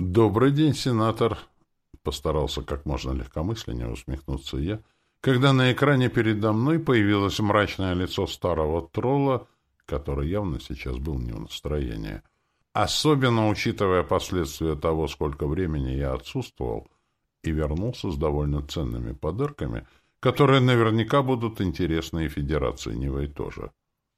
«Добрый день, сенатор!» — постарался как можно легкомысленнее усмехнуться я, когда на экране передо мной появилось мрачное лицо старого тролла, который явно сейчас был не в настроении. Особенно учитывая последствия того, сколько времени я отсутствовал, и вернулся с довольно ценными подарками, которые наверняка будут интересны и Федерации Нивой тоже.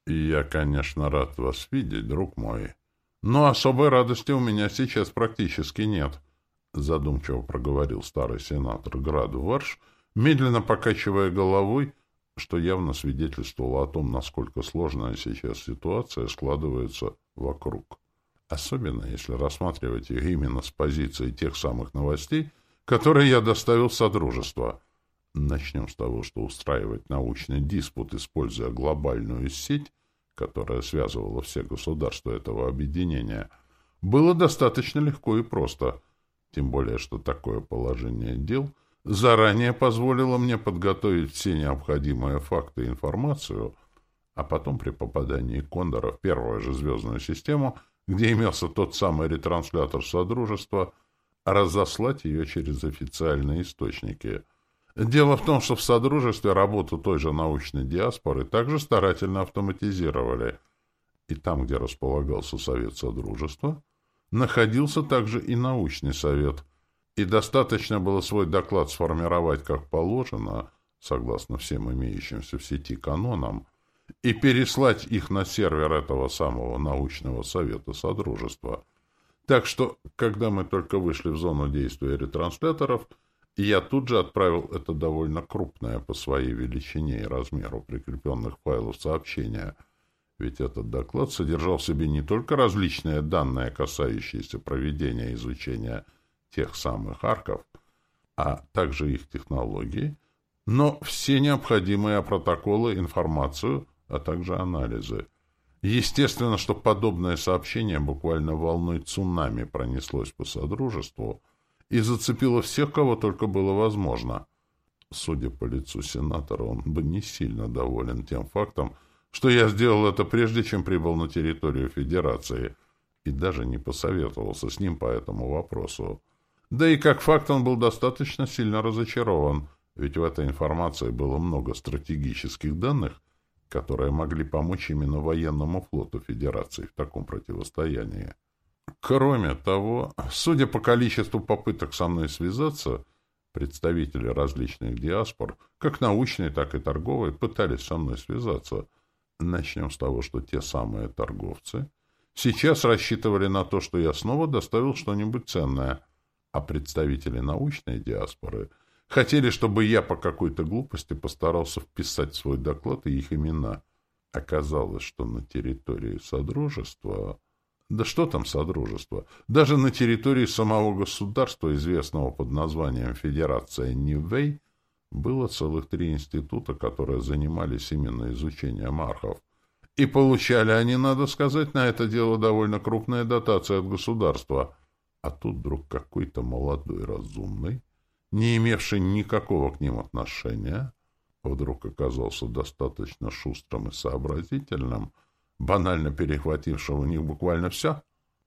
И я, конечно, рад вас видеть, друг мой. Но особой радости у меня сейчас практически нет, — задумчиво проговорил старый сенатор Град Варш, медленно покачивая головой, что явно свидетельствовало о том, насколько сложная сейчас ситуация складывается вокруг. Особенно, если рассматривать их именно с позиции тех самых новостей, которые я доставил в Содружество. Начнем с того, что устраивать научный диспут, используя глобальную сеть, которая связывала все государства этого объединения, было достаточно легко и просто, тем более, что такое положение дел заранее позволило мне подготовить все необходимые факты и информацию, а потом при попадании Кондора в первую же звездную систему, где имелся тот самый ретранслятор Содружества, разослать ее через официальные источники — Дело в том, что в Содружестве работу той же научной диаспоры также старательно автоматизировали. И там, где располагался Совет Содружества, находился также и научный совет. И достаточно было свой доклад сформировать как положено, согласно всем имеющимся в сети канонам, и переслать их на сервер этого самого научного совета Содружества. Так что, когда мы только вышли в зону действия ретрансляторов — и я тут же отправил это довольно крупное по своей величине и размеру прикрепленных файлов сообщения, ведь этот доклад содержал в себе не только различные данные, касающиеся проведения изучения тех самых арков, а также их технологий, но все необходимые протоколы, информацию, а также анализы. Естественно, что подобное сообщение буквально волной цунами пронеслось по Содружеству, и зацепило всех, кого только было возможно. Судя по лицу сенатора, он бы не сильно доволен тем фактом, что я сделал это прежде, чем прибыл на территорию Федерации, и даже не посоветовался с ним по этому вопросу. Да и как факт он был достаточно сильно разочарован, ведь в этой информации было много стратегических данных, которые могли помочь именно военному флоту Федерации в таком противостоянии. Кроме того, судя по количеству попыток со мной связаться, представители различных диаспор, как научные, так и торговые, пытались со мной связаться. Начнем с того, что те самые торговцы сейчас рассчитывали на то, что я снова доставил что-нибудь ценное, а представители научной диаспоры хотели, чтобы я по какой-то глупости постарался вписать в свой доклад и их имена. Оказалось, что на территории Содружества да что там Содружество? Даже на территории самого государства, известного под названием Федерация Нивэй, было целых три института, которые занимались именно изучением архов. И получали они, надо сказать, на это дело довольно крупная дотация от государства. А тут вдруг какой-то молодой разумный, не имевший никакого к ним отношения, вдруг оказался достаточно шустрым и сообразительным, банально перехватившего у них буквально все.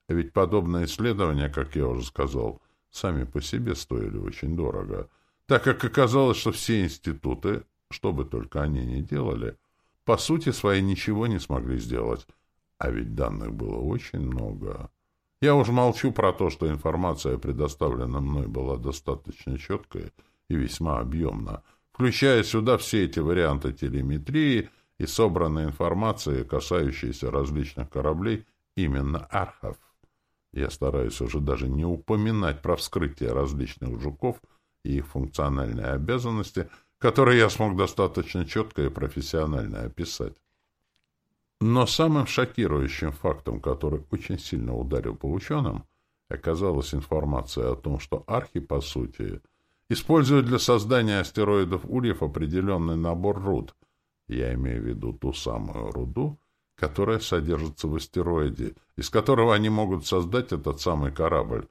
Ведь подобные исследования, как я уже сказал, сами по себе стоили очень дорого, так как оказалось, что все институты, что бы только они ни делали, по сути своей ничего не смогли сделать. А ведь данных было очень много. Я уж молчу про то, что информация, предоставленная мной, была достаточно четкая и весьма объемна, включая сюда все эти варианты телеметрии — и собранной информации, касающейся различных кораблей, именно архов. Я стараюсь уже даже не упоминать про вскрытие различных жуков и их функциональные обязанности, которые я смог достаточно четко и профессионально описать. Но самым шокирующим фактом, который очень сильно ударил по ученым, оказалась информация о том, что архи, по сути, используют для создания астероидов Ульев определенный набор руд, я имею в виду ту самую руду, которая содержится в астероиде, из которого они могут создать этот самый корабль.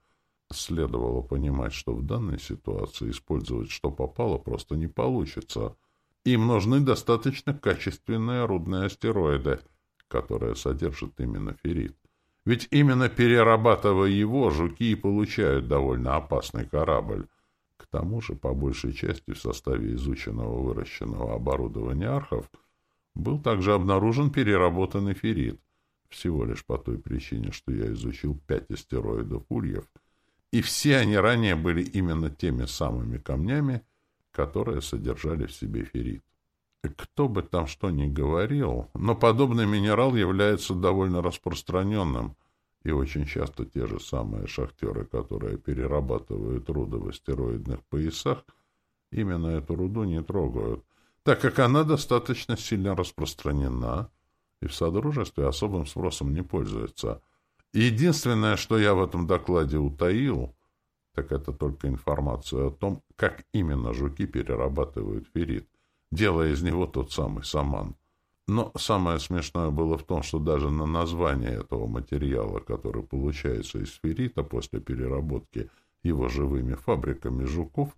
Следовало понимать, что в данной ситуации использовать что попало просто не получится. Им нужны достаточно качественные рудные астероиды, которые содержат именно феррит. Ведь именно перерабатывая его, жуки и получают довольно опасный корабль. Тому же, по большей части, в составе изученного выращенного оборудования архов был также обнаружен переработанный феррит, всего лишь по той причине, что я изучил пять астероидов ульев, и все они ранее были именно теми самыми камнями, которые содержали в себе феррит. Кто бы там что ни говорил, но подобный минерал является довольно распространенным, и очень часто те же самые шахтеры, которые перерабатывают руды в астероидных поясах, именно эту руду не трогают, так как она достаточно сильно распространена и в Содружестве особым спросом не пользуется. Единственное, что я в этом докладе утаил, так это только информацию о том, как именно жуки перерабатывают феррит делая из него тот самый саман. Но самое смешное было в том, что даже на название этого материала, который получается из феррита после переработки его живыми фабриками жуков,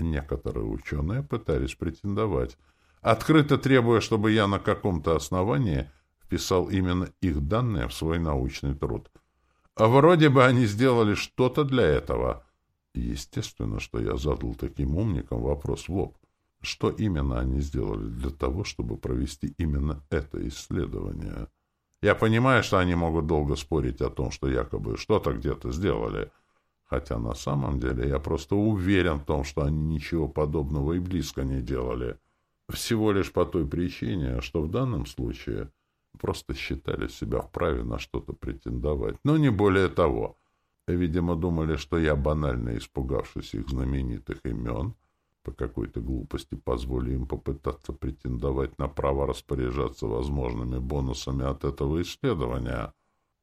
некоторые ученые пытались претендовать, открыто требуя, чтобы я на каком-то основании вписал именно их данные в свой научный труд. А вроде бы они сделали что-то для этого. Естественно, что я задал таким умникам вопрос в лоб. Что именно они сделали для того, чтобы провести именно это исследование? Я понимаю, что они могут долго спорить о том, что якобы что-то где-то сделали, хотя на самом деле я просто уверен в том, что они ничего подобного и близко не делали. Всего лишь по той причине, что в данном случае просто считали себя вправе на что-то претендовать, но не более того. Видимо, думали, что я, банально испугавшись их знаменитых имен, по какой-то глупости позволю им попытаться претендовать на право распоряжаться возможными бонусами от этого исследования.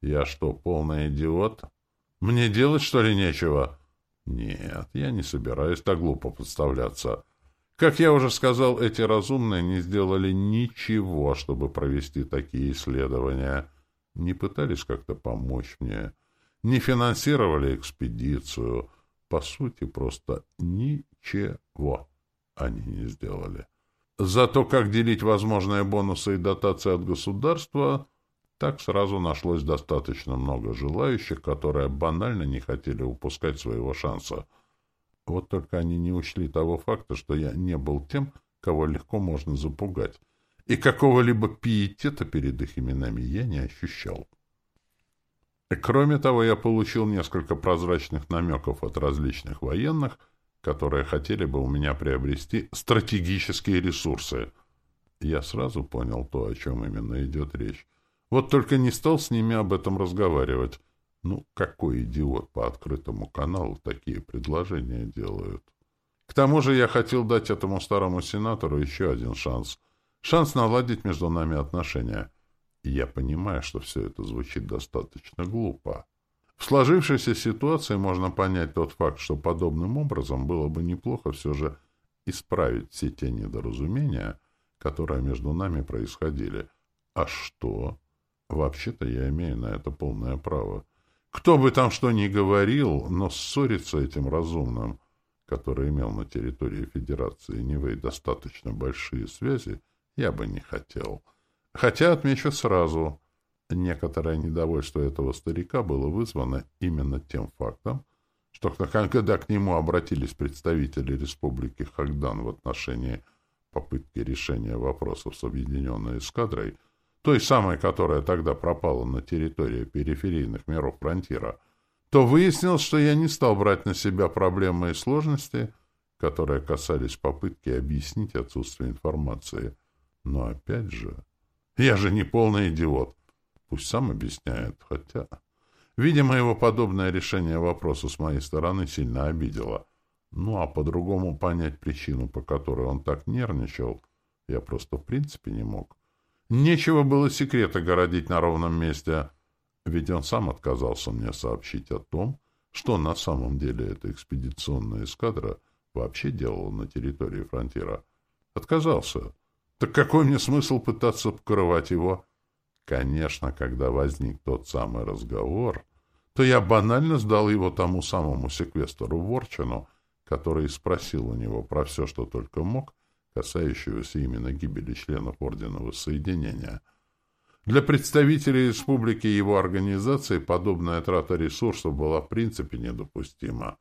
Я что, полный идиот? Мне делать, что ли, нечего? Нет, я не собираюсь так глупо подставляться. Как я уже сказал, эти разумные не сделали ничего, чтобы провести такие исследования. Не пытались как-то помочь мне, не финансировали экспедицию — по сути, просто ничего они не сделали. Зато как делить возможные бонусы и дотации от государства, так сразу нашлось достаточно много желающих, которые банально не хотели упускать своего шанса. Вот только они не учли того факта, что я не был тем, кого легко можно запугать, и какого-либо пиетета перед их именами я не ощущал. Кроме того, я получил несколько прозрачных намеков от различных военных, которые хотели бы у меня приобрести стратегические ресурсы. Я сразу понял то, о чем именно идет речь. Вот только не стал с ними об этом разговаривать. Ну, какой идиот по открытому каналу такие предложения делают? К тому же я хотел дать этому старому сенатору еще один шанс. Шанс наладить между нами отношения — я понимаю, что все это звучит достаточно глупо. В сложившейся ситуации можно понять тот факт, что подобным образом было бы неплохо все же исправить все те недоразумения, которые между нами происходили. А что? Вообще-то я имею на это полное право. Кто бы там что ни говорил, но ссориться этим разумным, который имел на территории Федерации Нивэй достаточно большие связи, я бы не хотел. — Хотя, отмечу сразу, некоторое недовольство этого старика было вызвано именно тем фактом, что когда к нему обратились представители Республики Хагдан в отношении попытки решения вопросов с объединенной эскадрой, той самой, которая тогда пропала на территории периферийных миров фронтира, то выяснилось, что я не стал брать на себя проблемы и сложности, которые касались попытки объяснить отсутствие информации. Но опять же... Я же не полный идиот. Пусть сам объясняет, хотя... Видимо, его подобное решение вопроса с моей стороны сильно обидело. Ну, а по-другому понять причину, по которой он так нервничал, я просто в принципе не мог. Нечего было секреты городить на ровном месте, ведь он сам отказался мне сообщить о том, что на самом деле эта экспедиционная эскадра вообще делала на территории фронтира. Отказался. Так какой мне смысл пытаться покрывать его? Конечно, когда возник тот самый разговор, то я банально сдал его тому самому секвестору Ворчину, который спросил у него про все, что только мог, касающегося именно гибели членов Ордена Воссоединения. Для представителей республики и его организации подобная трата ресурсов была в принципе недопустима.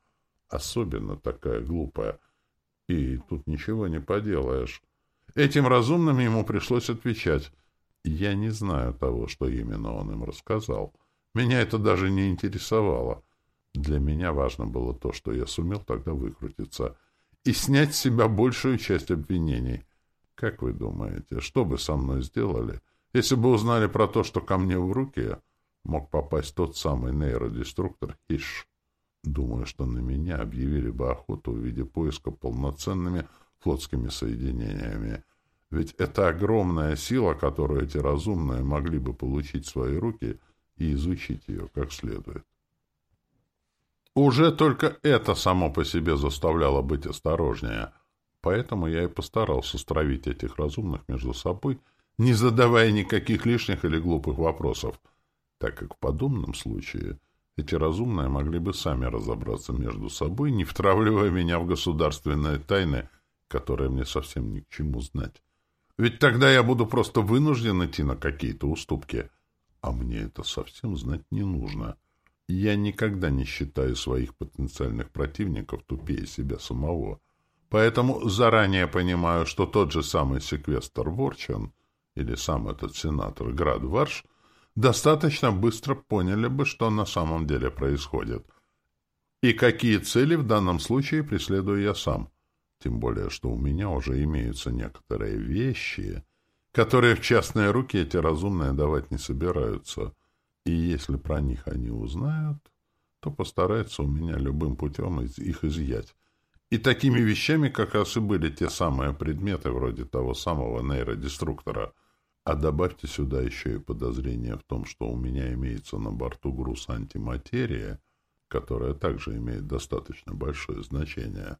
Особенно такая глупая. И тут ничего не поделаешь. Этим разумным ему пришлось отвечать. Я не знаю того, что именно он им рассказал. Меня это даже не интересовало. Для меня важно было то, что я сумел тогда выкрутиться и снять с себя большую часть обвинений. Как вы думаете, что бы со мной сделали, если бы узнали про то, что ко мне в руки мог попасть тот самый нейродеструктор Хиш? Думаю, что на меня объявили бы охоту в виде поиска полноценными флотскими соединениями. Ведь это огромная сила, которую эти разумные могли бы получить в свои руки и изучить ее как следует. Уже только это само по себе заставляло быть осторожнее. Поэтому я и постарался стравить этих разумных между собой, не задавая никаких лишних или глупых вопросов, так как в подобном случае эти разумные могли бы сами разобраться между собой, не втравливая меня в государственные тайны, которые мне совсем ни к чему знать. Ведь тогда я буду просто вынужден идти на какие-то уступки, а мне это совсем знать не нужно. Я никогда не считаю своих потенциальных противников тупее себя самого. Поэтому заранее понимаю, что тот же самый секвестр Ворчан или сам этот сенатор Градварш — достаточно быстро поняли бы, что на самом деле происходит. И какие цели в данном случае преследую я сам. Тем более, что у меня уже имеются некоторые вещи, которые в частные руки эти разумные давать не собираются. И если про них они узнают, то постараются у меня любым путем их изъять. И такими вещами как раз и были те самые предметы, вроде того самого нейродеструктора — а добавьте сюда еще и подозрение в том, что у меня имеется на борту груз антиматерия, которая также имеет достаточно большое значение.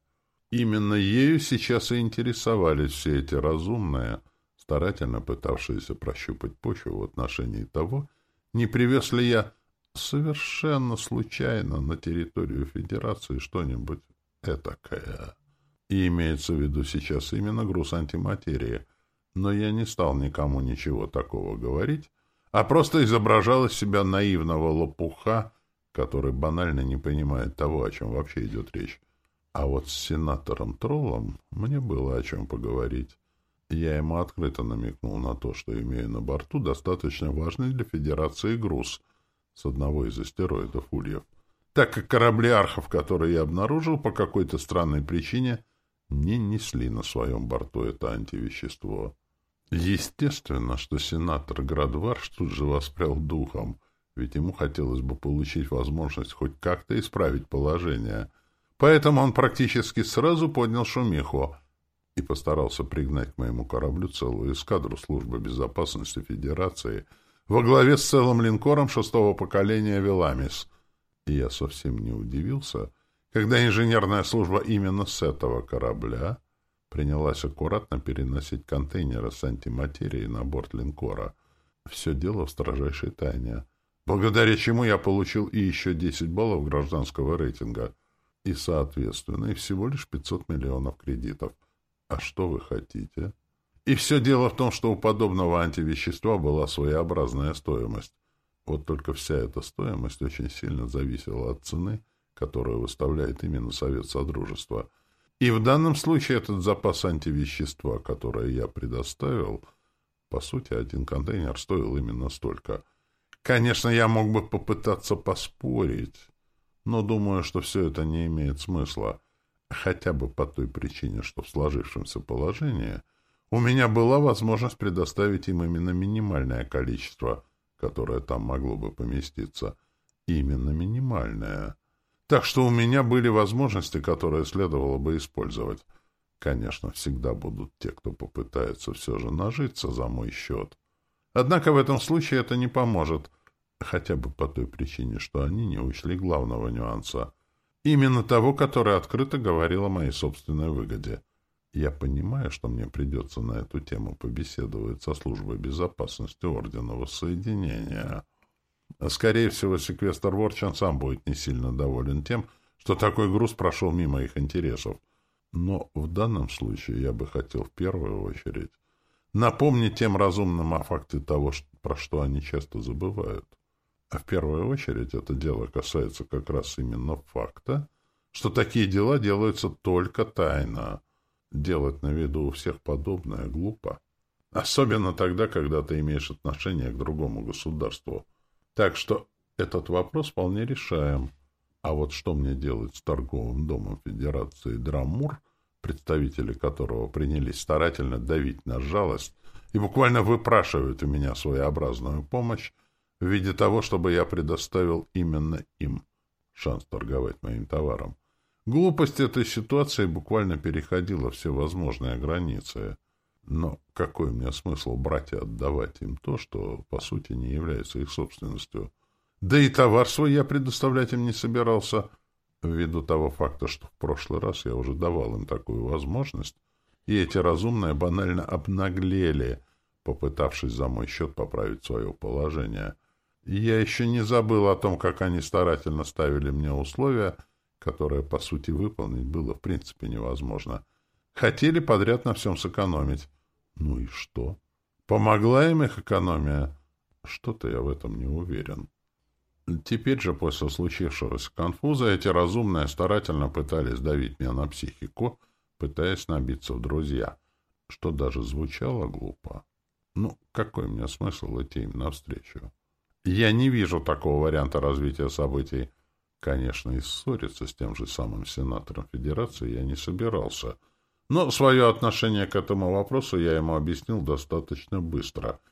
Именно ею сейчас и интересовались все эти разумные, старательно пытавшиеся прощупать почву в отношении того, не привез ли я совершенно случайно на территорию Федерации что-нибудь этакое. И имеется в виду сейчас именно груз антиматерии — но я не стал никому ничего такого говорить, а просто изображал из себя наивного лопуха, который банально не понимает того, о чем вообще идет речь. А вот с сенатором Троллом мне было о чем поговорить. Я ему открыто намекнул на то, что имею на борту достаточно важный для Федерации груз с одного из астероидов Ульев, так как корабли архов, которые я обнаружил, по какой-то странной причине не несли на своем борту это антивещество. Естественно, что сенатор Градварш тут же воспрял духом, ведь ему хотелось бы получить возможность хоть как-то исправить положение. Поэтому он практически сразу поднял шумиху и постарался пригнать к моему кораблю целую эскадру службы безопасности Федерации во главе с целым линкором шестого поколения «Веламис». И я совсем не удивился, когда инженерная служба именно с этого корабля принялась аккуратно переносить контейнеры с антиматерией на борт линкора. Все дело в строжайшей тайне, благодаря чему я получил и еще 10 баллов гражданского рейтинга, и, соответственно, и всего лишь 500 миллионов кредитов. А что вы хотите? И все дело в том, что у подобного антивещества была своеобразная стоимость. Вот только вся эта стоимость очень сильно зависела от цены, которую выставляет именно Совет Содружества — и в данном случае этот запас антивещества, которое я предоставил, по сути, один контейнер стоил именно столько. Конечно, я мог бы попытаться поспорить, но думаю, что все это не имеет смысла. Хотя бы по той причине, что в сложившемся положении у меня была возможность предоставить им именно минимальное количество, которое там могло бы поместиться. Именно минимальное. Так что у меня были возможности, которые следовало бы использовать. Конечно, всегда будут те, кто попытается все же нажиться за мой счет. Однако в этом случае это не поможет, хотя бы по той причине, что они не учли главного нюанса. Именно того, который открыто говорил о моей собственной выгоде. Я понимаю, что мне придется на эту тему побеседовать со службой безопасности Ордена Воссоединения. Скорее всего, секвестр Ворчан сам будет не сильно доволен тем, что такой груз прошел мимо их интересов. Но в данном случае я бы хотел в первую очередь напомнить тем разумным о факте того, про что они часто забывают. А в первую очередь это дело касается как раз именно факта, что такие дела делаются только тайно. Делать на виду у всех подобное глупо. Особенно тогда, когда ты имеешь отношение к другому государству. Так что этот вопрос вполне решаем. А вот что мне делать с торговым домом Федерации Драмур, представители которого принялись старательно давить на жалость и буквально выпрашивают у меня своеобразную помощь в виде того, чтобы я предоставил именно им шанс торговать моим товаром. Глупость этой ситуации буквально переходила все возможные границы. Но какой мне смысл брать и отдавать им то, что, по сути, не является их собственностью? Да и товар свой я предоставлять им не собирался, ввиду того факта, что в прошлый раз я уже давал им такую возможность, и эти разумные банально обнаглели, попытавшись за мой счет поправить свое положение. Я еще не забыл о том, как они старательно ставили мне условия, которые, по сути, выполнить было в принципе невозможно. Хотели подряд на всем сэкономить. Ну и что? Помогла им их экономия? Что-то я в этом не уверен. Теперь же, после случившегося конфуза, эти разумные старательно пытались давить меня на психику, пытаясь набиться в друзья, что даже звучало глупо. Ну, какой мне смысл идти им навстречу? Я не вижу такого варианта развития событий. Конечно, и ссориться с тем же самым сенатором Федерации я не собирался. Но свое отношение к этому вопросу я ему объяснил достаточно быстро —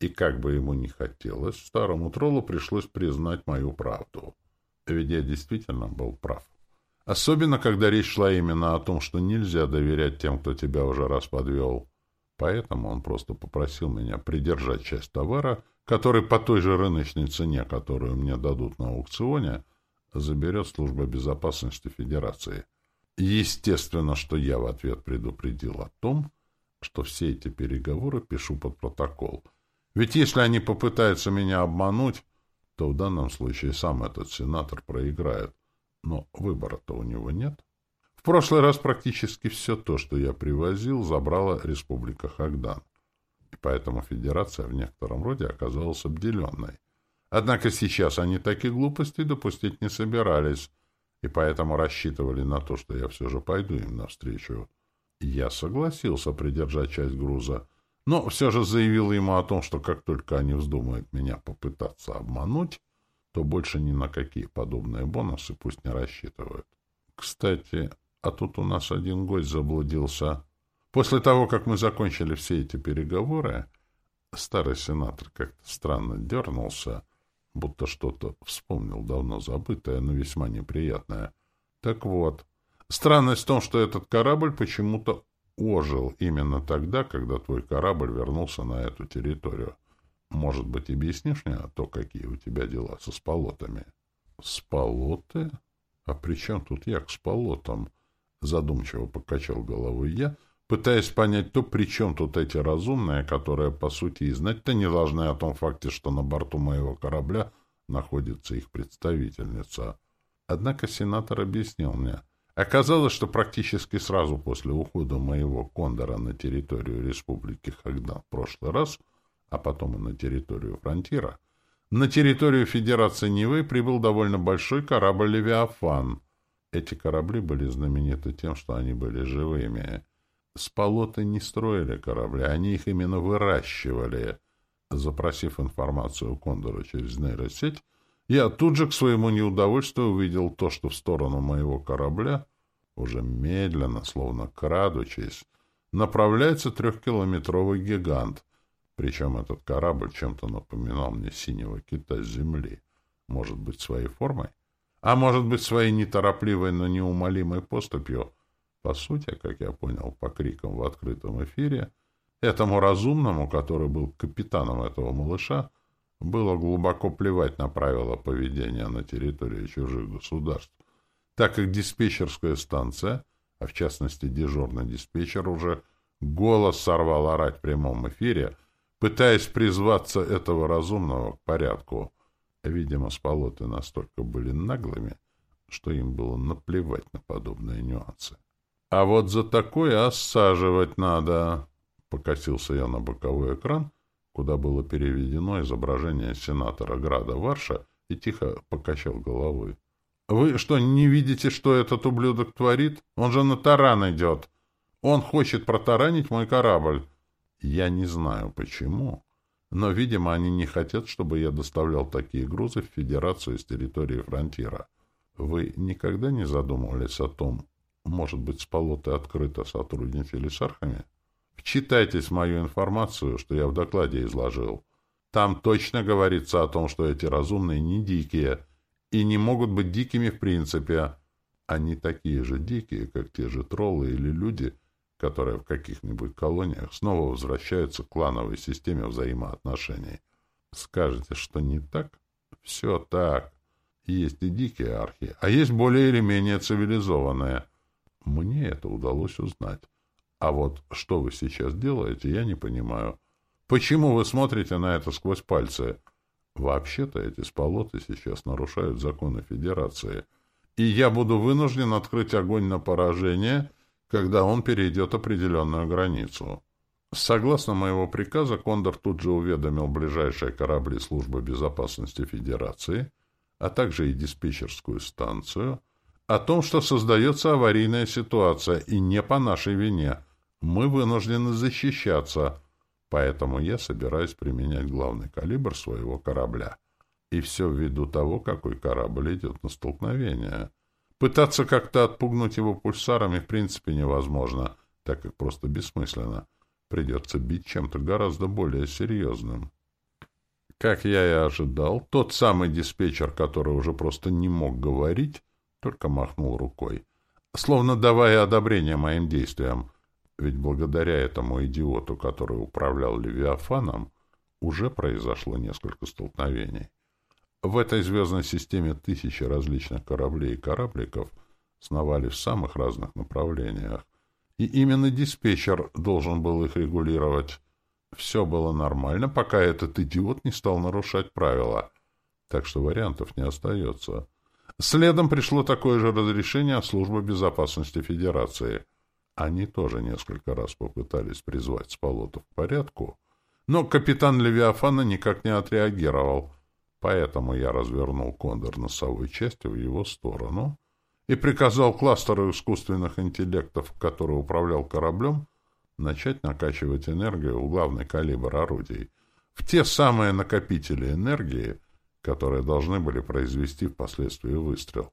и как бы ему ни хотелось, старому троллу пришлось признать мою правду. Ведь я действительно был прав. Особенно, когда речь шла именно о том, что нельзя доверять тем, кто тебя уже раз подвел. Поэтому он просто попросил меня придержать часть товара, который по той же рыночной цене, которую мне дадут на аукционе, заберет служба безопасности Федерации. Естественно, что я в ответ предупредил о том, что все эти переговоры пишу под протокол — ведь если они попытаются меня обмануть, то в данном случае сам этот сенатор проиграет. Но выбора-то у него нет. В прошлый раз практически все то, что я привозил, забрала Республика Хагдан. Поэтому Федерация в некотором роде оказалась обделенной. Однако сейчас они такие глупости допустить не собирались, и поэтому рассчитывали на то, что я все же пойду им навстречу. Я согласился придержать часть груза, но все же заявил ему о том, что как только они вздумают меня попытаться обмануть, то больше ни на какие подобные бонусы пусть не рассчитывают. Кстати, а тут у нас один гость заблудился. После того, как мы закончили все эти переговоры, старый сенатор как-то странно дернулся, будто что-то вспомнил давно забытое, но весьма неприятное. Так вот, странность в том, что этот корабль почему-то ожил именно тогда, когда твой корабль вернулся на эту территорию. Может быть, объяснишь мне то, какие у тебя дела со сполотами? — Сполоты? А при чем тут я к сполотам? Задумчиво покачал головой я, пытаясь понять то, при чем тут эти разумные, которые, по сути, и знать-то не должны о том факте, что на борту моего корабля находится их представительница. Однако сенатор объяснил мне — Оказалось, что практически сразу после ухода моего кондора на территорию Республики Хагдан в прошлый раз, а потом и на территорию фронтира, на территорию Федерации Нивы прибыл довольно большой корабль «Левиафан». Эти корабли были знамениты тем, что они были живыми. Сполоты не строили корабли, они их именно выращивали. Запросив информацию у Кондора через нейросеть, я тут же к своему неудовольствию увидел то, что в сторону моего корабля, уже медленно, словно крадучись, направляется трехкилометровый гигант. Причем этот корабль чем-то напоминал мне синего кита с земли. Может быть, своей формой? А может быть, своей неторопливой, но неумолимой поступью? По сути, как я понял по крикам в открытом эфире, этому разумному, который был капитаном этого малыша, было глубоко плевать на правила поведения на территории чужих государств, так как диспетчерская станция, а в частности дежурный диспетчер, уже голос сорвал орать в прямом эфире, пытаясь призваться этого разумного к порядку. Видимо, сполоты настолько были наглыми, что им было наплевать на подобные нюансы. А вот за такое осаживать надо. Покосился я на боковой экран, куда было переведено изображение сенатора Града Варша, и тихо покачал головой. — Вы что, не видите, что этот ублюдок творит? Он же на таран идет. Он хочет протаранить мой корабль. Я не знаю, почему, но, видимо, они не хотят, чтобы я доставлял такие грузы в Федерацию с территории фронтира. Вы никогда не задумывались о том, может быть, с полоты открыто сотрудничали с архами? Вчитайтесь в мою информацию, что я в докладе изложил. Там точно говорится о том, что эти разумные не дикие и не могут быть дикими в принципе. Они такие же дикие, как те же троллы или люди, которые в каких-нибудь колониях снова возвращаются к клановой системе взаимоотношений. Скажете, что не так? Все так. Есть и дикие архи, а есть более или менее цивилизованные. Мне это удалось узнать. А вот что вы сейчас делаете, я не понимаю. Почему вы смотрите на это сквозь пальцы? Вообще-то эти сполоты сейчас нарушают законы Федерации. И я буду вынужден открыть огонь на поражение, когда он перейдет определенную границу. Согласно моего приказа, Кондор тут же уведомил ближайшие корабли Службы безопасности Федерации, а также и диспетчерскую станцию, о том, что создается аварийная ситуация, и не по нашей вине. Мы вынуждены защищаться, поэтому я собираюсь применять главный калибр своего корабля. И все ввиду того, какой корабль идет на столкновение. Пытаться как-то отпугнуть его пульсарами в принципе невозможно, так как просто бессмысленно. Придется бить чем-то гораздо более серьезным. Как я и ожидал, тот самый диспетчер, который уже просто не мог говорить, только махнул рукой, словно давая одобрение моим действиям. Ведь благодаря этому идиоту, который управлял Левиафаном, уже произошло несколько столкновений. В этой звездной системе тысячи различных кораблей и корабликов сновали в самых разных направлениях. И именно диспетчер должен был их регулировать. Все было нормально, пока этот идиот не стал нарушать правила. Так что вариантов не остается. Следом пришло такое же разрешение от Службы безопасности Федерации. Они тоже несколько раз попытались призвать Сполотов к порядку, но капитан Левиафана никак не отреагировал — Поэтому я развернул кондор носовой частью в его сторону и приказал кластеру искусственных интеллектов, который управлял кораблем, начать накачивать энергию в главный калибр орудий, в те самые накопители энергии, которые должны были произвести впоследствии выстрел.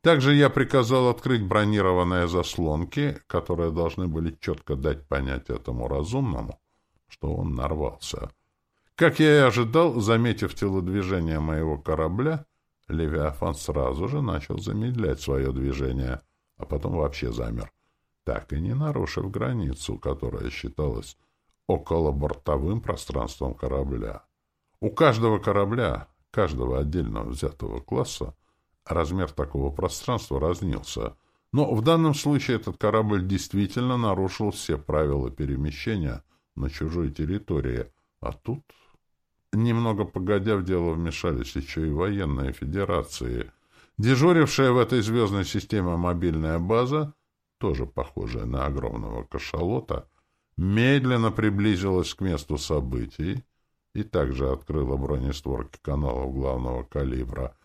Также я приказал открыть бронированные заслонки, которые должны были четко дать понять этому разумному, что он нарвался. Как я и ожидал, заметив телодвижение моего корабля, Левиафан сразу же начал замедлять свое движение, а потом вообще замер, так и не нарушив границу, которая считалась околобортовым пространством корабля. У каждого корабля, каждого отдельно взятого класса, размер такого пространства разнился, но в данном случае этот корабль действительно нарушил все правила перемещения на чужой территории, а тут Немного погодя в дело вмешались еще и военные федерации. Дежурившая в этой звездной системе мобильная база, тоже похожая на огромного кашалота, медленно приблизилась к месту событий и также открыла бронестворки каналов главного калибра,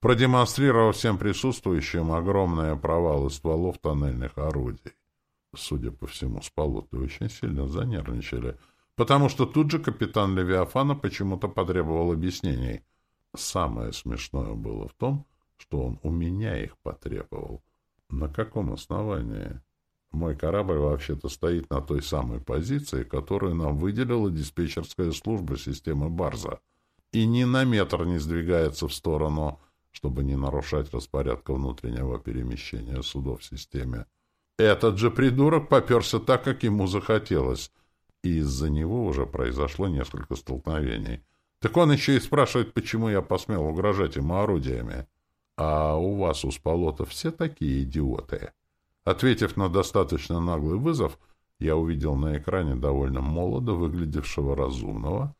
продемонстрировав всем присутствующим огромные провалы стволов тоннельных орудий. Судя по всему, сполоты очень сильно занервничали — потому что тут же капитан Левиафана почему-то потребовал объяснений. Самое смешное было в том, что он у меня их потребовал. На каком основании? Мой корабль вообще-то стоит на той самой позиции, которую нам выделила диспетчерская служба системы Барза, и ни на метр не сдвигается в сторону, чтобы не нарушать распорядка внутреннего перемещения судов в системе. Этот же придурок поперся так, как ему захотелось, и из-за него уже произошло несколько столкновений. Так он еще и спрашивает, почему я посмел угрожать ему орудиями. А у вас, у Сполотов, все такие идиоты? Ответив на достаточно наглый вызов, я увидел на экране довольно молодо выглядевшего разумного,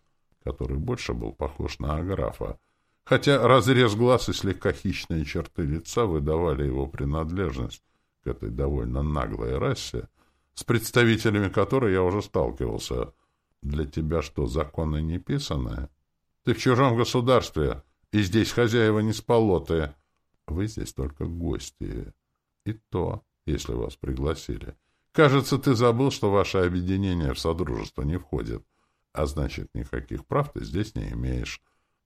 который больше был похож на аграфа, хотя разрез глаз и слегка хищные черты лица выдавали его принадлежность к этой довольно наглой расе, с представителями которой я уже сталкивался. Для тебя что, законы не писаны? Ты в чужом государстве, и здесь хозяева не сполотые. Вы здесь только гости. И то, если вас пригласили. Кажется, ты забыл, что ваше объединение в Содружество не входит. А значит, никаких прав ты здесь не имеешь.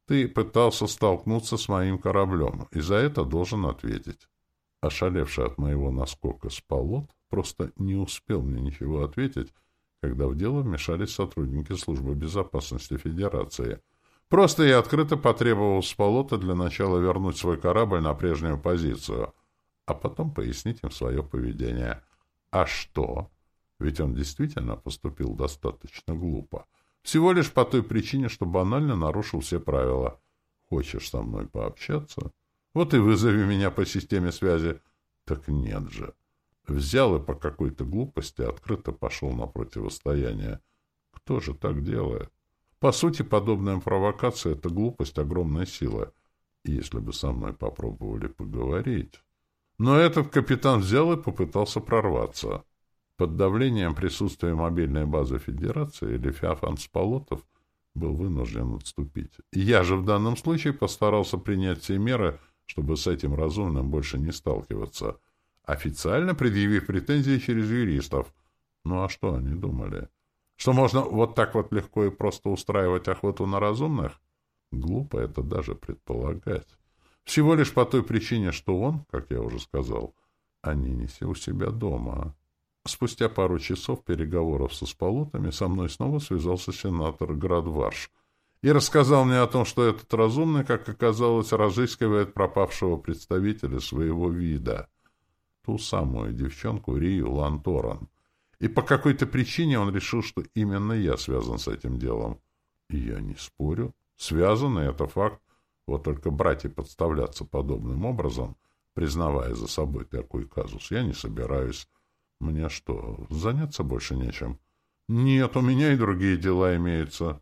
Ты пытался столкнуться с моим кораблем, и за это должен ответить. Ошалевший от моего наскока Спалот просто не успел мне ничего ответить, когда в дело вмешались сотрудники Службы безопасности Федерации. Просто и открыто потребовал Спалота для начала вернуть свой корабль на прежнюю позицию, а потом пояснить им свое поведение. А что? Ведь он действительно поступил достаточно глупо. Всего лишь по той причине, что банально нарушил все правила. Хочешь со мной пообщаться? Вот и вызови меня по системе связи. Так нет же. Взял и по какой-то глупости открыто пошел на противостояние. Кто же так делает? По сути, подобная провокация — это глупость огромной силы. Если бы со мной попробовали поговорить... Но этот капитан взял и попытался прорваться. Под давлением присутствия мобильной базы Федерации Лефиафан Спалотов был вынужден отступить. Я же в данном случае постарался принять все меры, чтобы с этим разумным больше не сталкиваться, официально предъявив претензии через юристов. Ну а что они думали? Что можно вот так вот легко и просто устраивать охоту на разумных? Глупо это даже предполагать. Всего лишь по той причине, что он, как я уже сказал, они не все у себя дома. Спустя пару часов переговоров со сполотами со мной снова связался сенатор Градварш и рассказал мне о том, что этот разумный, как оказалось, разыскивает пропавшего представителя своего вида, ту самую девчонку Рию Ланторан. И по какой-то причине он решил, что именно я связан с этим делом. И я не спорю. Связан, и это факт. Вот только брать и подставляться подобным образом, признавая за собой такой казус, я не собираюсь. Мне что, заняться больше нечем? Нет, у меня и другие дела имеются.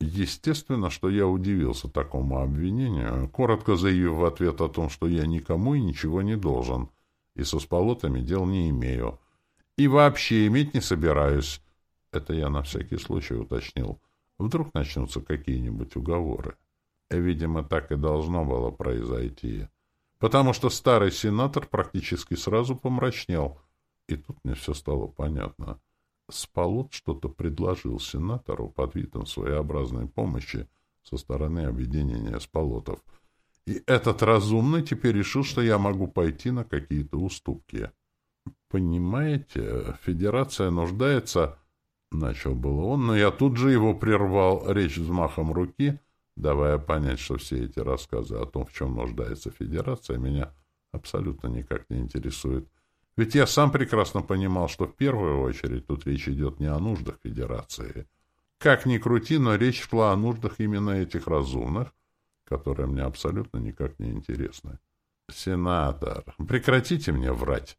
Естественно, что я удивился такому обвинению, коротко заявив в ответ о том, что я никому и ничего не должен, и со сполотами дел не имею. И вообще иметь не собираюсь. Это я на всякий случай уточнил. Вдруг начнутся какие-нибудь уговоры. Видимо, так и должно было произойти. Потому что старый сенатор практически сразу помрачнел — и тут мне все стало понятно. Спалот что-то предложил сенатору под видом своеобразной помощи со стороны объединения Спалотов. И этот разумный теперь решил, что я могу пойти на какие-то уступки. Понимаете, федерация нуждается... Начал было он, но я тут же его прервал речь взмахом руки, давая понять, что все эти рассказы о том, в чем нуждается федерация, меня абсолютно никак не интересуют. Ведь я сам прекрасно понимал, что в первую очередь тут речь идет не о нуждах Федерации. Как ни крути, но речь шла о нуждах именно этих разумных, которые мне абсолютно никак не интересны. «Сенатор, прекратите мне врать!»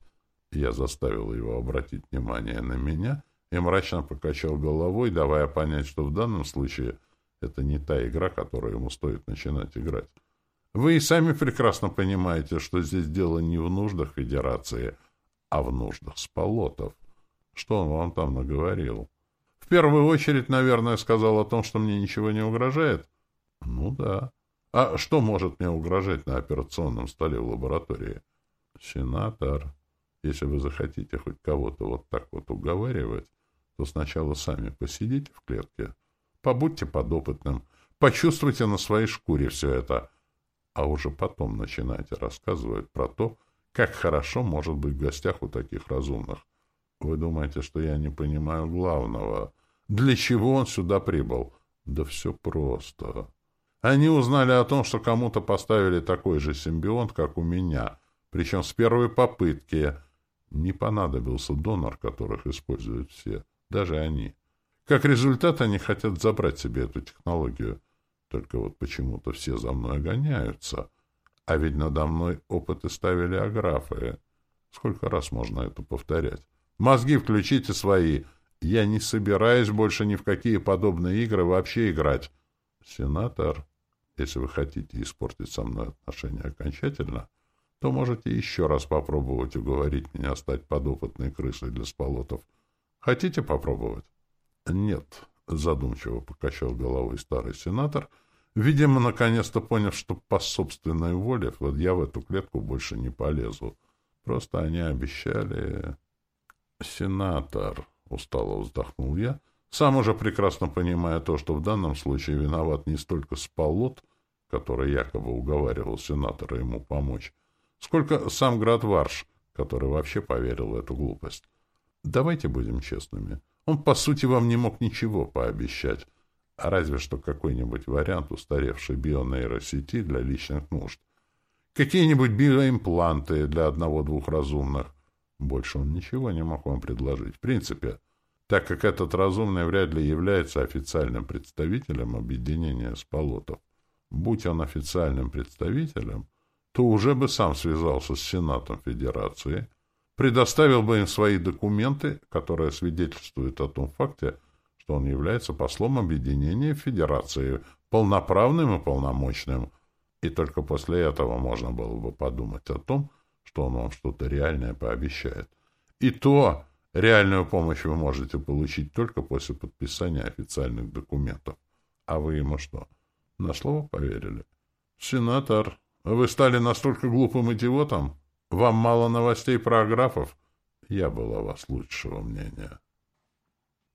Я заставил его обратить внимание на меня и мрачно покачал головой, давая понять, что в данном случае это не та игра, которую ему стоит начинать играть. Вы и сами прекрасно понимаете, что здесь дело не в нуждах Федерации, а в нуждах сполотов. Что он вам там наговорил? В первую очередь, наверное, сказал о том, что мне ничего не угрожает? Ну да. А что может мне угрожать на операционном столе в лаборатории? Сенатор, если вы захотите хоть кого-то вот так вот уговаривать, то сначала сами посидите в клетке, побудьте подопытным, почувствуйте на своей шкуре все это, а уже потом начинайте рассказывать про то, как хорошо может быть в гостях у таких разумных. Вы думаете, что я не понимаю главного? Для чего он сюда прибыл? Да все просто. Они узнали о том, что кому-то поставили такой же симбионт, как у меня, причем с первой попытки. Не понадобился донор, которых используют все, даже они. Как результат, они хотят забрать себе эту технологию. Только вот почему-то все за мной гоняются. А ведь надо мной опыты ставили аграфы. Сколько раз можно это повторять? Мозги включите свои. Я не собираюсь больше ни в какие подобные игры вообще играть. Сенатор, если вы хотите испортить со мной отношения окончательно, то можете еще раз попробовать уговорить меня стать подопытной крысой для сполотов. Хотите попробовать? Нет, задумчиво покачал головой старый сенатор, видимо, наконец-то поняв, что по собственной воле вот я в эту клетку больше не полезу. Просто они обещали... Сенатор, устало вздохнул я, сам уже прекрасно понимая то, что в данном случае виноват не столько Спалот, который якобы уговаривал сенатора ему помочь, сколько сам Град Варш, который вообще поверил в эту глупость. Давайте будем честными. Он, по сути, вам не мог ничего пообещать, а разве что какой-нибудь вариант устаревшей бионейросети для личных нужд. Какие-нибудь биоимпланты для одного-двух разумных. Больше он ничего не мог вам предложить. В принципе, так как этот разумный вряд ли является официальным представителем объединения сполотов. Будь он официальным представителем, то уже бы сам связался с Сенатом Федерации, предоставил бы им свои документы, которые свидетельствуют о том факте, что он является послом объединения Федерации, полноправным и полномочным, и только после этого можно было бы подумать о том, что он вам что-то реальное пообещает. И то реальную помощь вы можете получить только после подписания официальных документов. А вы ему что, на слово поверили? Сенатор, вы стали настолько глупым идиотом? Вам мало новостей про графов? Я была вас лучшего мнения.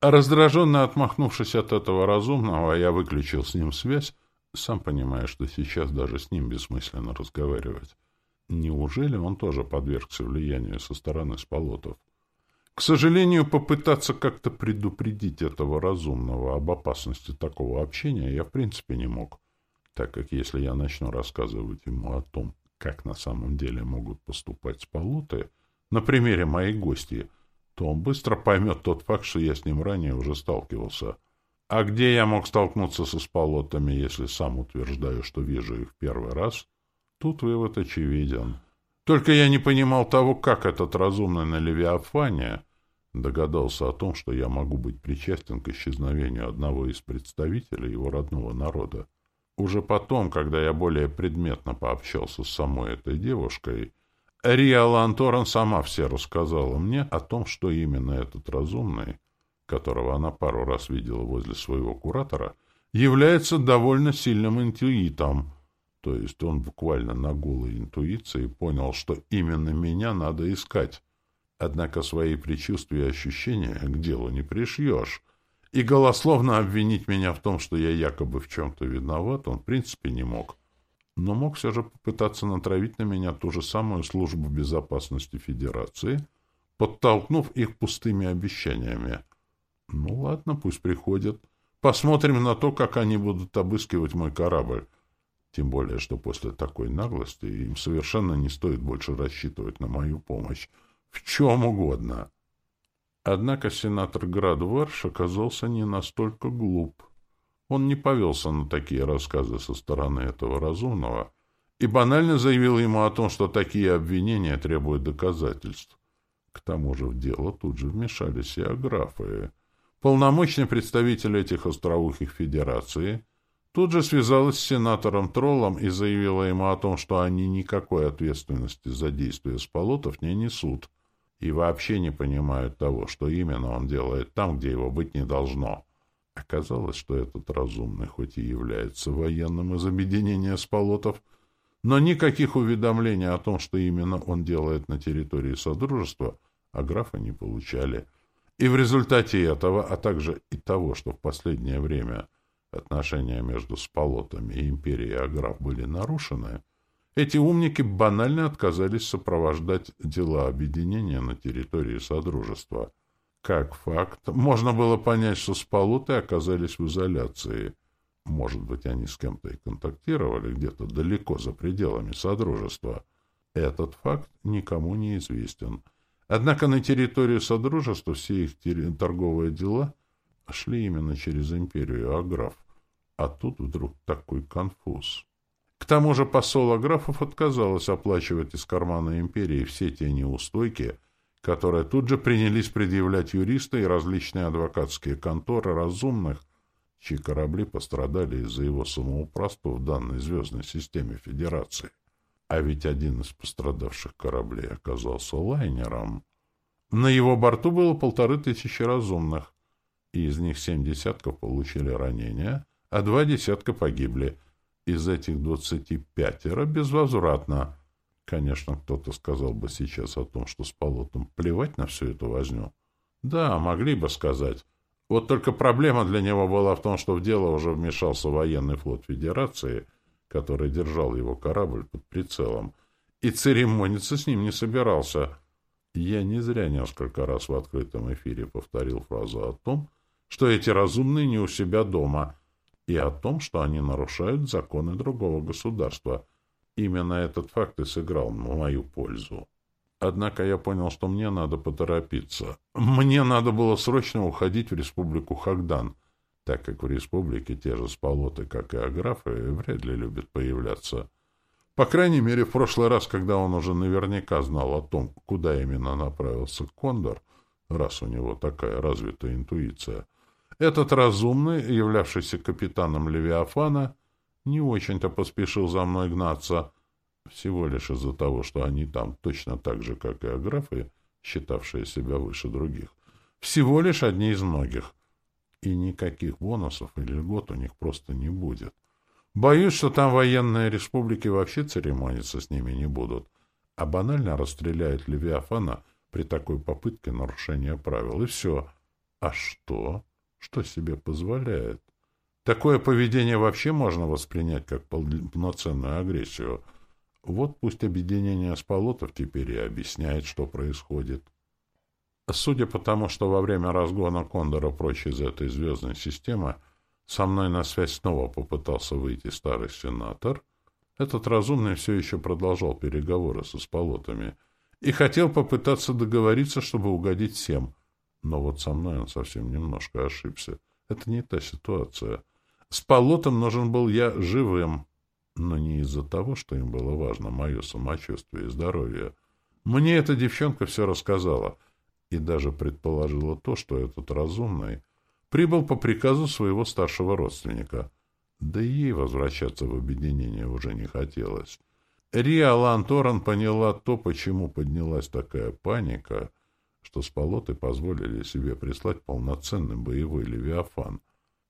Раздраженно отмахнувшись от этого разумного, я выключил с ним связь, сам понимая, что сейчас даже с ним бессмысленно разговаривать. Неужели он тоже подвергся влиянию со стороны сполотов? К сожалению, попытаться как-то предупредить этого разумного об опасности такого общения я в принципе не мог так как если я начну рассказывать ему о том, как на самом деле могут поступать сполоты, на примере моей гости, то он быстро поймет тот факт, что я с ним ранее уже сталкивался. А где я мог столкнуться со сполотами, если сам утверждаю, что вижу их первый раз? Тут вывод очевиден. Только я не понимал того, как этот разумный на Левиафане догадался о том, что я могу быть причастен к исчезновению одного из представителей его родного народа. Уже потом, когда я более предметно пообщался с самой этой девушкой, Риа Ланторан сама все рассказала мне о том, что именно этот разумный, которого она пару раз видела возле своего куратора, является довольно сильным интуитом. То есть он буквально на голой интуиции понял, что именно меня надо искать. Однако свои предчувствия и ощущения к делу не пришьешь. И голословно обвинить меня в том, что я якобы в чем-то виноват, он в принципе не мог. Но мог все же попытаться натравить на меня ту же самую службу безопасности Федерации, подтолкнув их пустыми обещаниями. Ну ладно, пусть приходят. Посмотрим на то, как они будут обыскивать мой корабль. Тем более, что после такой наглости им совершенно не стоит больше рассчитывать на мою помощь. В чем угодно. Однако сенатор Градварш оказался не настолько глуп. Он не повелся на такие рассказы со стороны этого разумного и банально заявил ему о том, что такие обвинения требуют доказательств. К тому же в дело тут же вмешались и аграфы. Полномочный представитель этих остроухих федераций тут же связалась с сенатором Троллом и заявила ему о том, что они никакой ответственности за действия сполотов не несут, и вообще не понимают того, что именно он делает там, где его быть не должно. Оказалось, что этот разумный хоть и является военным из объединения сполотов, но никаких уведомлений о том, что именно он делает на территории Содружества, а графа не получали. И в результате этого, а также и того, что в последнее время отношения между сполотами и империей Аграф были нарушены, эти умники банально отказались сопровождать дела объединения на территории Содружества. Как факт, можно было понять, что Спалуты оказались в изоляции. Может быть, они с кем-то и контактировали где-то далеко за пределами Содружества. Этот факт никому не известен. Однако на территории Содружества все их торговые дела шли именно через империю Аграф. А тут вдруг такой конфуз. К тому же посол Аграфов отказалась оплачивать из кармана империи все те неустойки, которые тут же принялись предъявлять юристы и различные адвокатские конторы разумных, чьи корабли пострадали из-за его самоуправства в данной звездной системе Федерации. А ведь один из пострадавших кораблей оказался лайнером. На его борту было полторы тысячи разумных, и из них семь десятков получили ранения, а два десятка погибли. Из этих двадцати пятеро безвозвратно. Конечно, кто-то сказал бы сейчас о том, что с полотом плевать на всю эту возню. Да, могли бы сказать. Вот только проблема для него была в том, что в дело уже вмешался военный флот Федерации, который держал его корабль под прицелом, и церемониться с ним не собирался. Я не зря несколько раз в открытом эфире повторил фразу о том, что эти разумные не у себя дома, и о том, что они нарушают законы другого государства. Именно этот факт и сыграл в мою пользу. Однако я понял, что мне надо поторопиться. Мне надо было срочно уходить в республику Хагдан, так как в республике те же сполоты, как и аграфы, вряд ли любят появляться. По крайней мере, в прошлый раз, когда он уже наверняка знал о том, куда именно направился Кондор, раз у него такая развитая интуиция, этот разумный, являвшийся капитаном Левиафана, не очень-то поспешил за мной гнаться — всего лишь из-за того, что они там точно так же, как и аграфы, считавшие себя выше других. Всего лишь одни из многих. И никаких бонусов или льгот у них просто не будет. Боюсь, что там военные республики вообще церемониться с ними не будут, а банально расстреляют Левиафана при такой попытке нарушения правил. И все. А что? Что себе позволяет? Такое поведение вообще можно воспринять как полноценную агрессию — вот пусть объединение Сполотов теперь и объясняет, что происходит. Судя по тому, что во время разгона Кондора прочь из этой звездной системы со мной на связь снова попытался выйти старый сенатор, этот разумный все еще продолжал переговоры со Сполотами и хотел попытаться договориться, чтобы угодить всем. Но вот со мной он совсем немножко ошибся. Это не та ситуация. С Полотом нужен был я живым, но не из-за того, что им было важно мое самочувствие и здоровье. Мне эта девчонка все рассказала и даже предположила то, что этот разумный прибыл по приказу своего старшего родственника. Да и ей возвращаться в объединение уже не хотелось. Риа Ланторан поняла то, почему поднялась такая паника, что сполоты позволили себе прислать полноценный боевой левиафан.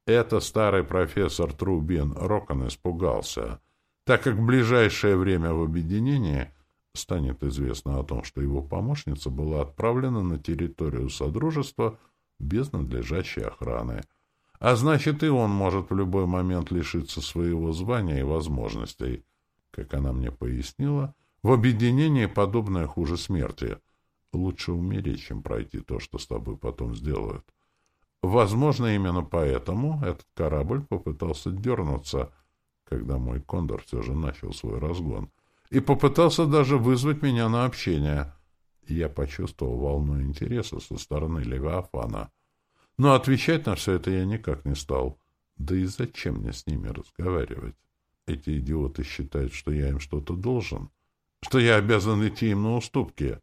Это старый профессор Трубин Рокон испугался — так как в ближайшее время в объединении станет известно о том, что его помощница была отправлена на территорию Содружества без надлежащей охраны. А значит, и он может в любой момент лишиться своего звания и возможностей. Как она мне пояснила, в объединении подобное хуже смерти. Лучше умереть, чем пройти то, что с тобой потом сделают. Возможно, именно поэтому этот корабль попытался дернуться — когда мой кондор все же начал свой разгон, и попытался даже вызвать меня на общение. Я почувствовал волну интереса со стороны Левиафана. Но отвечать на все это я никак не стал. Да и зачем мне с ними разговаривать? Эти идиоты считают, что я им что-то должен, что я обязан идти им на уступки.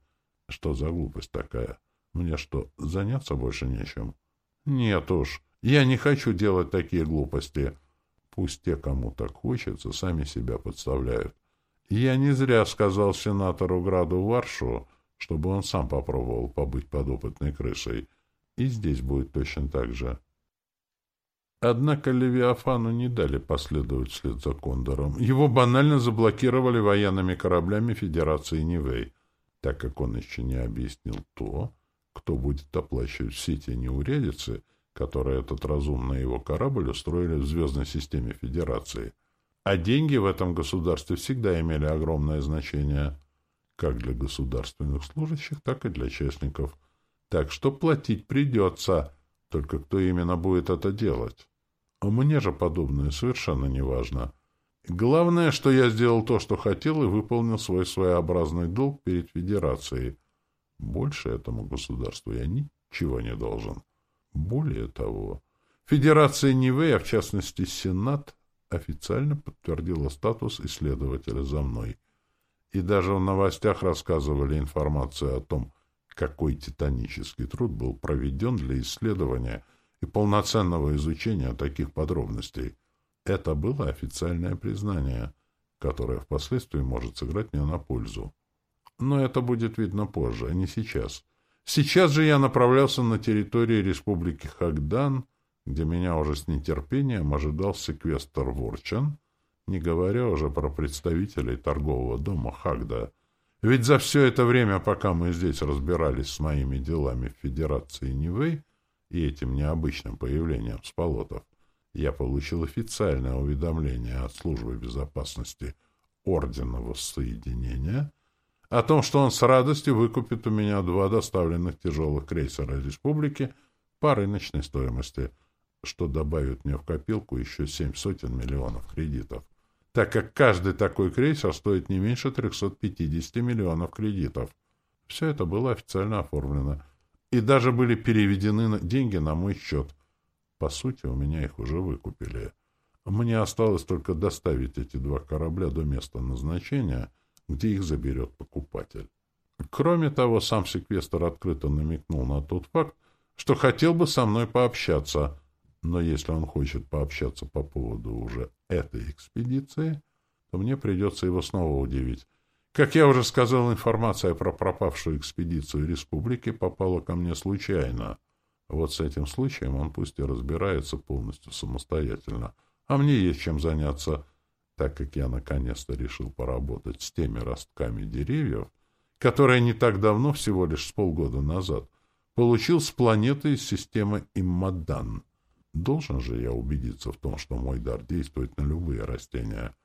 Что за глупость такая? Мне что, заняться больше нечем? Нет уж, я не хочу делать такие глупости. Пусть те, кому так хочется, сами себя подставляют. я не зря сказал сенатору Граду Варшу, чтобы он сам попробовал побыть подопытной крысой. И здесь будет точно так же. Однако Левиафану не дали последовать вслед за Кондором. Его банально заблокировали военными кораблями Федерации Нивэй, так как он еще не объяснил то, кто будет оплачивать все те неурядицы, которые этот разумный его корабль устроили в звездной системе Федерации. А деньги в этом государстве всегда имели огромное значение, как для государственных служащих, так и для частников. Так что платить придется, только кто именно будет это делать. Мне же подобное совершенно не важно. Главное, что я сделал то, что хотел, и выполнил свой своеобразный долг перед Федерацией. Больше этому государству я ничего не должен. Более того, Федерация Нивы, а в частности Сенат, официально подтвердила статус исследователя за мной. И даже в новостях рассказывали информацию о том, какой титанический труд был проведен для исследования и полноценного изучения таких подробностей. Это было официальное признание, которое впоследствии может сыграть мне на пользу. Но это будет видно позже, а не сейчас — Сейчас же я направлялся на территорию Республики Хагдан, где меня уже с нетерпением ожидал секвестр Ворчан, не говоря уже про представителей торгового дома Хагда. Ведь за все это время, пока мы здесь разбирались с моими делами в Федерации Нивэй и этим необычным появлением сполотов, я получил официальное уведомление от Службы безопасности Ордена Воссоединения о том, что он с радостью выкупит у меня два доставленных тяжелых крейсера Республики по рыночной стоимости, что добавит мне в копилку еще семь сотен миллионов кредитов так как каждый такой крейсер стоит не меньше 350 миллионов кредитов. Все это было официально оформлено. И даже были переведены деньги на мой счет. По сути, у меня их уже выкупили. Мне осталось только доставить эти два корабля до места назначения, где их заберет покупатель. Кроме того, сам секвестр открыто намекнул на тот факт, что хотел бы со мной пообщаться — но если он хочет пообщаться по поводу уже этой экспедиции, то мне придется его снова удивить. Как я уже сказал, информация про пропавшую экспедицию республики попала ко мне случайно. Вот с этим случаем он пусть и разбирается полностью самостоятельно. А мне есть чем заняться, так как я наконец-то решил поработать с теми ростками деревьев, которые не так давно, всего лишь с полгода назад, получил с планеты из системы Иммадан — Должен же я убедиться в том, что мой дар действует на любые растения.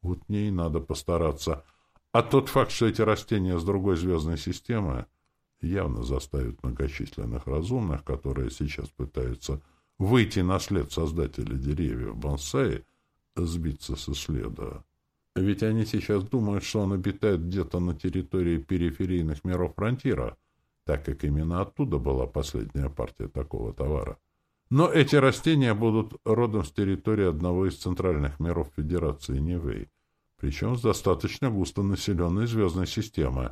Вот мне и надо постараться. А тот факт, что эти растения с другой звездной системы, явно заставит многочисленных разумных, которые сейчас пытаются выйти на след создателя деревьев бонсай, сбиться со следа. Ведь они сейчас думают, что он обитает где-то на территории периферийных миров фронтира, так как именно оттуда была последняя партия такого товара. Но эти растения будут родом с территории одного из центральных миров Федерации Нивэй, причем с достаточно густонаселенной звездной системой.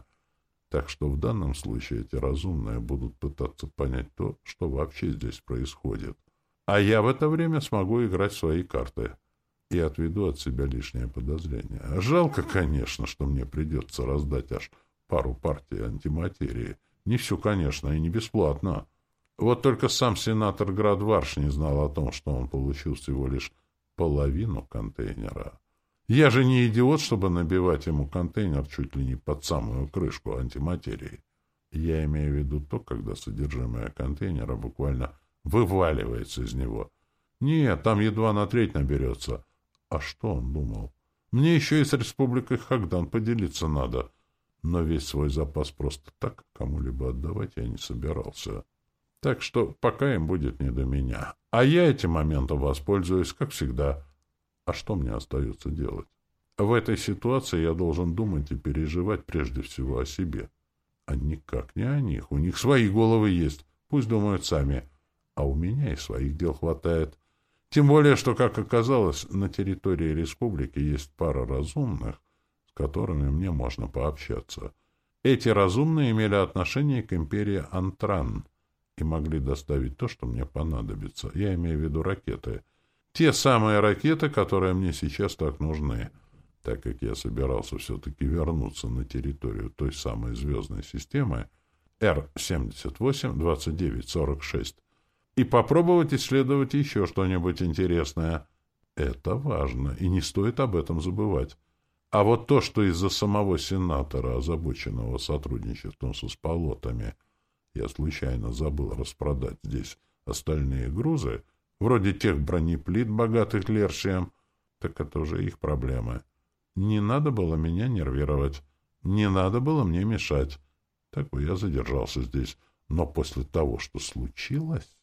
Так что в данном случае эти разумные будут пытаться понять то, что вообще здесь происходит. А я в это время смогу играть свои карты и отведу от себя лишнее подозрение. Жалко, конечно, что мне придется раздать аж пару партий антиматерии. Не всю, конечно, и не бесплатно. Вот только сам сенатор Градварш не знал о том, что он получил всего лишь половину контейнера. Я же не идиот, чтобы набивать ему контейнер чуть ли не под самую крышку антиматерии. Я имею в виду то, когда содержимое контейнера буквально вываливается из него. Нет, там едва на треть наберется. А что он думал? Мне еще и с республикой Хагдан поделиться надо. Но весь свой запас просто так кому-либо отдавать я не собирался. Так что пока им будет не до меня. А я этим моментом воспользуюсь, как всегда. А что мне остается делать? В этой ситуации я должен думать и переживать прежде всего о себе. А никак не о них. У них свои головы есть. Пусть думают сами. А у меня и своих дел хватает. Тем более, что, как оказалось, на территории республики есть пара разумных, с которыми мне можно пообщаться. Эти разумные имели отношение к империи Антран — и могли доставить то, что мне понадобится. Я имею в виду ракеты. Те самые ракеты, которые мне сейчас так нужны, так как я собирался все-таки вернуться на территорию той самой звездной системы Р-78-29-46 и попробовать исследовать еще что-нибудь интересное. Это важно, и не стоит об этом забывать. А вот то, что из-за самого сенатора, озабоченного сотрудничеством со сполотами, — я случайно забыл распродать здесь остальные грузы, вроде тех бронеплит, богатых лершием, так это уже их проблемы. Не надо было меня нервировать, не надо было мне мешать. Так бы я задержался здесь. Но после того, что случилось...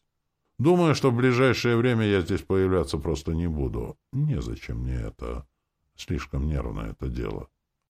Думаю, что в ближайшее время я здесь появляться просто не буду. Незачем мне это. Слишком нервное это дело.